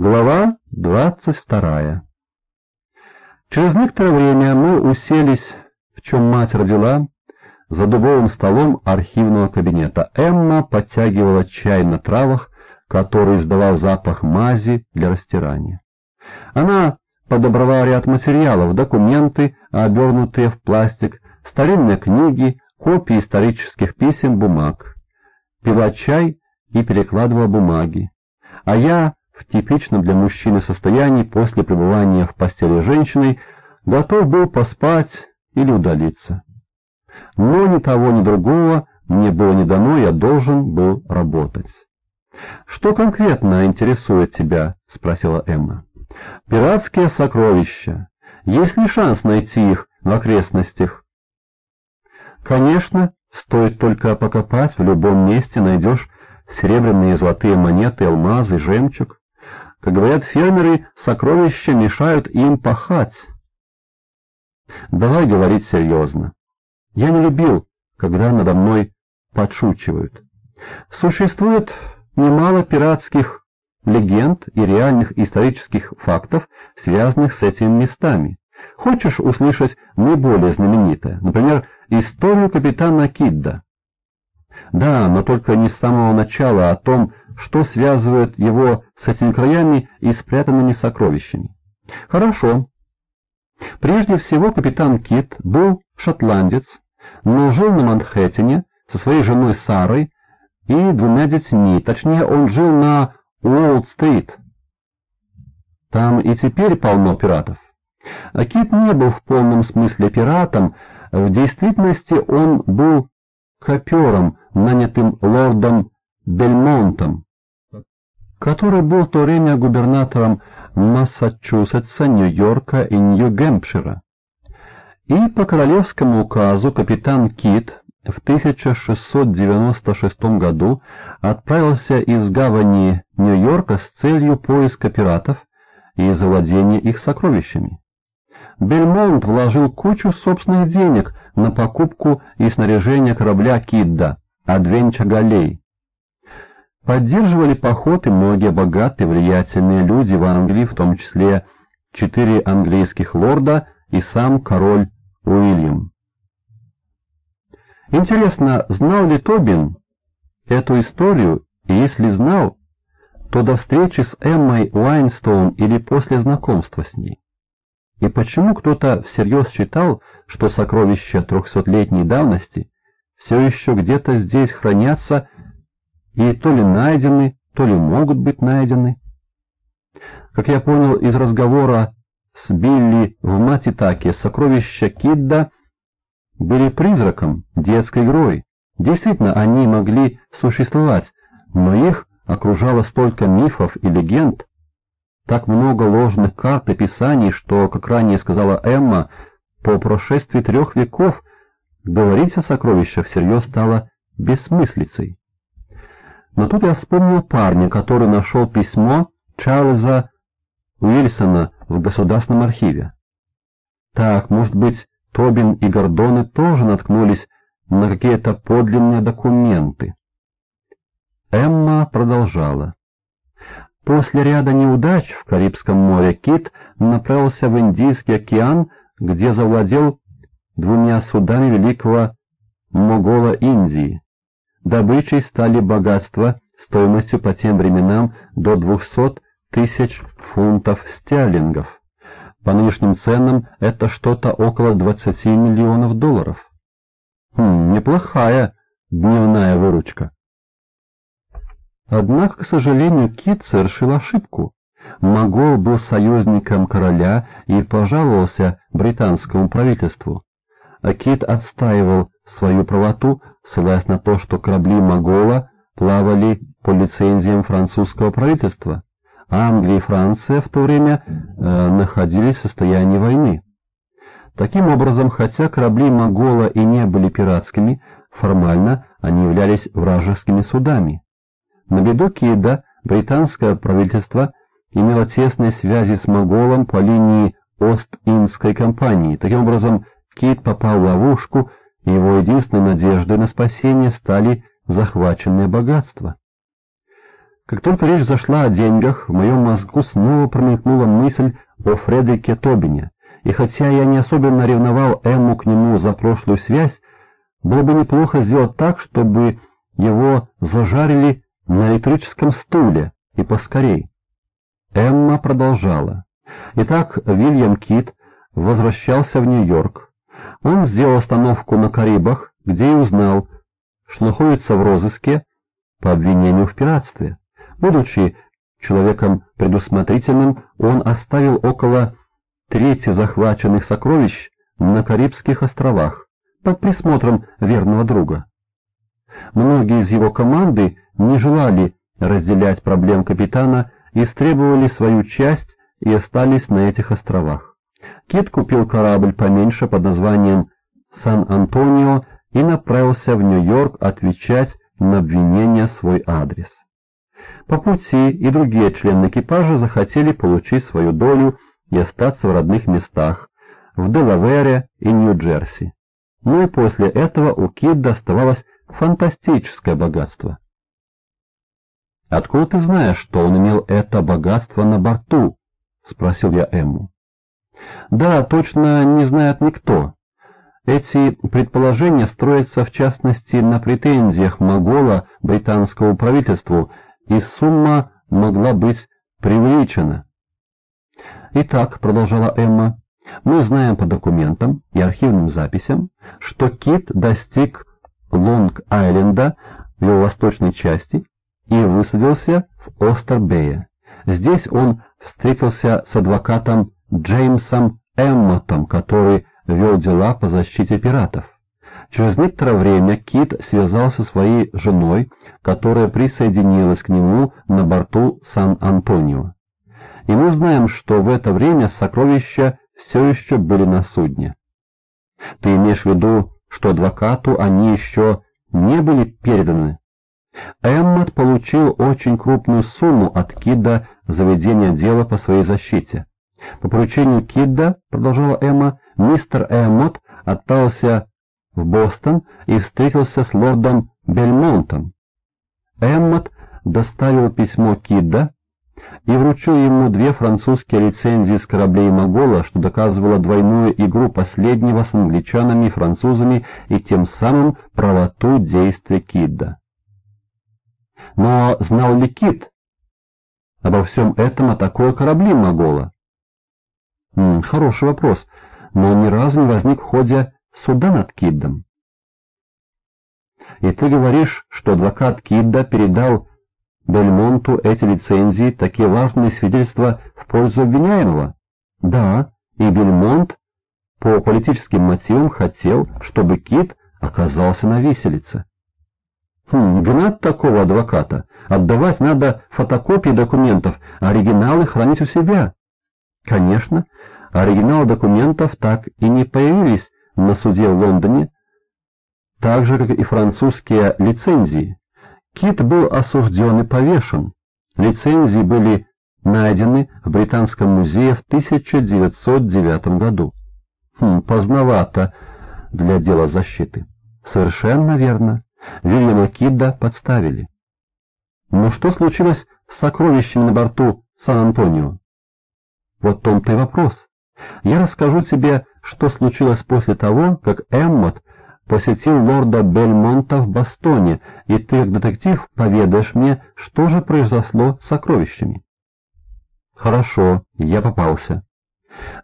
Глава двадцать вторая Через некоторое время мы уселись, в чем мать родила, за дубовым столом архивного кабинета. Эмма подтягивала чай на травах, который издавал запах мази для растирания. Она подобрала ряд материалов, документы, обернутые в пластик, старинные книги, копии исторических писем, бумаг. Пила чай и перекладывала бумаги. А я, в типичном для мужчины состоянии после пребывания в постели женщиной, готов был поспать или удалиться. Но ни того, ни другого мне было не дано, я должен был работать. «Что конкретно интересует тебя?» — спросила Эмма. «Пиратские сокровища. Есть ли шанс найти их в окрестностях?» «Конечно, стоит только покопать, в любом месте найдешь серебряные и золотые монеты, алмазы, жемчуг. Как говорят фермеры, сокровища мешают им пахать». «Давай говорить серьезно. Я не любил, когда надо мной подшучивают. Существует немало пиратских легенд и реальных исторических фактов, связанных с этими местами. Хочешь услышать наиболее знаменитое? Например, историю капитана Кидда. Да, но только не с самого начала, а о том, что связывает его с этими краями и спрятанными сокровищами. Хорошо. Прежде всего, капитан Кит был шотландец, но жил на Манхэттене со своей женой Сарой и двумя детьми, точнее, он жил на Уолл-стрит. Там и теперь полно пиратов. А Кит не был в полном смысле пиратом, в действительности он был копером, нанятым лордом Бельмонтом, который был в то время губернатором Массачусетса, Нью-Йорка и Нью-Гэмпшира. И по королевскому указу капитан Кит в 1696 году отправился из гавани Нью-Йорка с целью поиска пиратов и завладения их сокровищами. Бельмонт вложил кучу собственных денег на покупку и снаряжение корабля Кидда, Адвенча Галей. Поддерживали поход и многие богатые влиятельные люди в Англии, в том числе четыре английских лорда и сам король Уильям. Интересно, знал ли Тобин эту историю, и если знал, то до встречи с Эммой Уайнстоун или после знакомства с ней? И почему кто-то всерьез считал, что сокровища трехсотлетней давности все еще где-то здесь хранятся и то ли найдены, то ли могут быть найдены? Как я понял из разговора с Билли в Матитаке сокровища Кидда были призраком, детской игрой. Действительно, они могли существовать, но их окружало столько мифов и легенд, так много ложных карт и писаний, что, как ранее сказала Эмма, по прошествии трех веков говорить о сокровищах всерьез стало бессмыслицей. Но тут я вспомнил парня, который нашел письмо Чарльза Уильсона в Государственном архиве. Так, может быть, Тобин и Гордоны тоже наткнулись на какие-то подлинные документы. Эмма продолжала. После ряда неудач в Карибском море Кит направился в Индийский океан, где завладел двумя судами великого Могола Индии. Добычей стали богатства стоимостью по тем временам до 200 тысяч фунтов стерлингов. По нынешним ценам это что-то около 20 миллионов долларов. Хм, неплохая дневная выручка. Однако, к сожалению, Кит совершил ошибку. Могол был союзником короля и пожаловался британскому правительству. А Кит отстаивал свою правоту, ссылаясь на то, что корабли Могола плавали по лицензиям французского правительства. Англия и Франция в то время э, находились в состоянии войны. Таким образом, хотя корабли Могола и не были пиратскими, формально они являлись вражескими судами. На беду Кида британское правительство имело тесные связи с Моголом по линии Ост-Индской компании. Таким образом, Кит попал в ловушку, и его единственной надеждой на спасение стали захваченные богатства. Как только речь зашла о деньгах, в моем мозгу снова промелькнула мысль о Фредерике Тобине, и хотя я не особенно ревновал Эмму к нему за прошлую связь, было бы неплохо сделать так, чтобы его зажарили на электрическом стуле и поскорей. Эмма продолжала. Итак, Вильям Кит возвращался в Нью-Йорк. Он сделал остановку на Карибах, где и узнал, что находится в розыске по обвинению в пиратстве. Будучи человеком предусмотрительным, он оставил около трети захваченных сокровищ на Карибских островах под присмотром верного друга. Многие из его команды не желали разделять проблем капитана и истребовали свою часть и остались на этих островах. Кит купил корабль поменьше под названием «Сан-Антонио» и направился в Нью-Йорк отвечать на обвинения свой адрес. По пути и другие члены экипажа захотели получить свою долю и остаться в родных местах, в Делавере и Нью-Джерси. Ну и после этого у Кидда оставалось фантастическое богатство. «Откуда ты знаешь, что он имел это богатство на борту?» — спросил я Эмму. «Да, точно не знает никто. Эти предположения строятся в частности на претензиях Могола британскому правительству и сумма могла быть преувеличена. «Итак», — продолжала Эмма, — «мы знаем по документам и архивным записям, что Кит достиг Лонг-Айленда в его восточной части и высадился в Остербее. Здесь он встретился с адвокатом Джеймсом Эммотом, который вел дела по защите пиратов. Через некоторое время Кит связался со своей женой, которая присоединилась к нему на борту Сан-Антонио. И мы знаем, что в это время сокровища все еще были на судне. Ты имеешь в виду, что адвокату они еще не были переданы? Эммот получил очень крупную сумму от Кидда за ведение дела по своей защите. По поручению Кидда, продолжала Эмма, мистер Эммот отправился в Бостон и встретился с лордом Бельмонтом. Эммот доставил письмо Кидда и вручил ему две французские лицензии с кораблей Могола, что доказывало двойную игру последнего с англичанами и французами и тем самым правоту действия Кидда. Но знал ли Кид обо всем этом, о такой корабли Могола? Хороший вопрос, но ни разу не возник в ходе суда над Киддом. И ты говоришь, что адвокат Кидда передал Бельмонту эти лицензии, такие важные свидетельства в пользу обвиняемого? Да, и Бельмонт по политическим мотивам хотел, чтобы Кид оказался на виселице. Хм, гнать такого адвоката. Отдавать надо фотокопии документов, а оригиналы хранить у себя. Конечно, оригиналы документов так и не появились на суде в Лондоне, так же, как и французские лицензии. Кит был осужден и повешен. Лицензии были найдены в Британском музее в 1909 году. Хм, поздновато для дела защиты. Совершенно верно. Вильяма Кидда подставили. Но что случилось с сокровищами на борту Сан-Антонио? Вот том-то и вопрос. Я расскажу тебе что случилось после того, как Эммот посетил лорда Бельмонта в Бастоне, и ты, как детектив, поведаешь мне, что же произошло с сокровищами. Хорошо, я попался.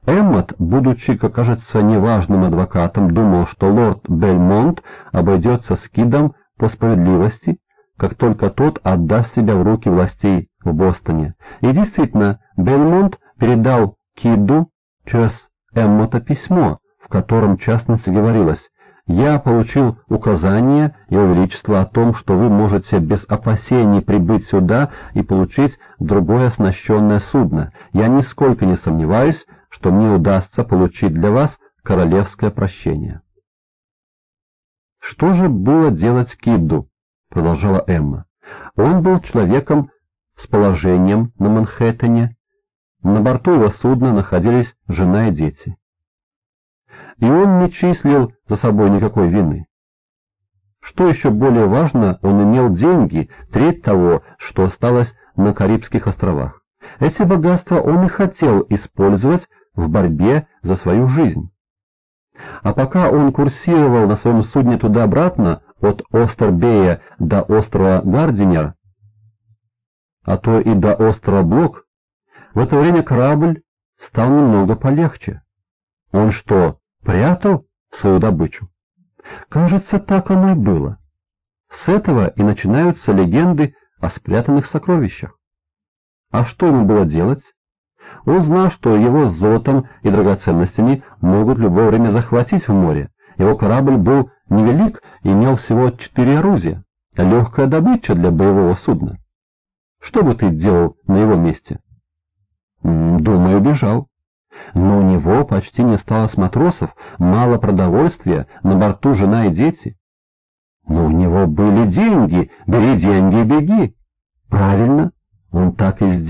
Эммот, будучи, как кажется, неважным адвокатом, думал, что лорд Бельмонт обойдется с Кидом по справедливости, как только тот отдаст себя в руки властей в Бостоне. И действительно, Бельмонт передал Киду через Эммота письмо, в котором в частности говорилось «Я получил указание Его Величества о том, что вы можете без опасений прибыть сюда и получить другое оснащенное судно. Я нисколько не сомневаюсь, что мне удастся получить для вас королевское прощение». «Что же было делать Кидду?» — продолжала Эмма. «Он был человеком с положением на Манхэттене, на борту его судна находились жена и дети. И он не числил за собой никакой вины. Что еще более важно, он имел деньги, треть того, что осталось на Карибских островах. Эти богатства он и хотел использовать в борьбе за свою жизнь. А пока он курсировал на своем судне туда-обратно, от Остербея до острова Гардинер, а то и до острова Блок, в это время корабль стал немного полегче. Он что, прятал свою добычу? Кажется, так оно и было. С этого и начинаются легенды о спрятанных сокровищах. А что ему было делать? Он знал, что его с золотом и драгоценностями могут в любое время захватить в море. Его корабль был невелик и имел всего четыре орудия. Легкая добыча для боевого судна. Что бы ты делал на его месте? Думаю, бежал. Но у него почти не осталось матросов, мало продовольствия, на борту жена и дети. Но у него были деньги, бери деньги и беги. Правильно, он так и сделал.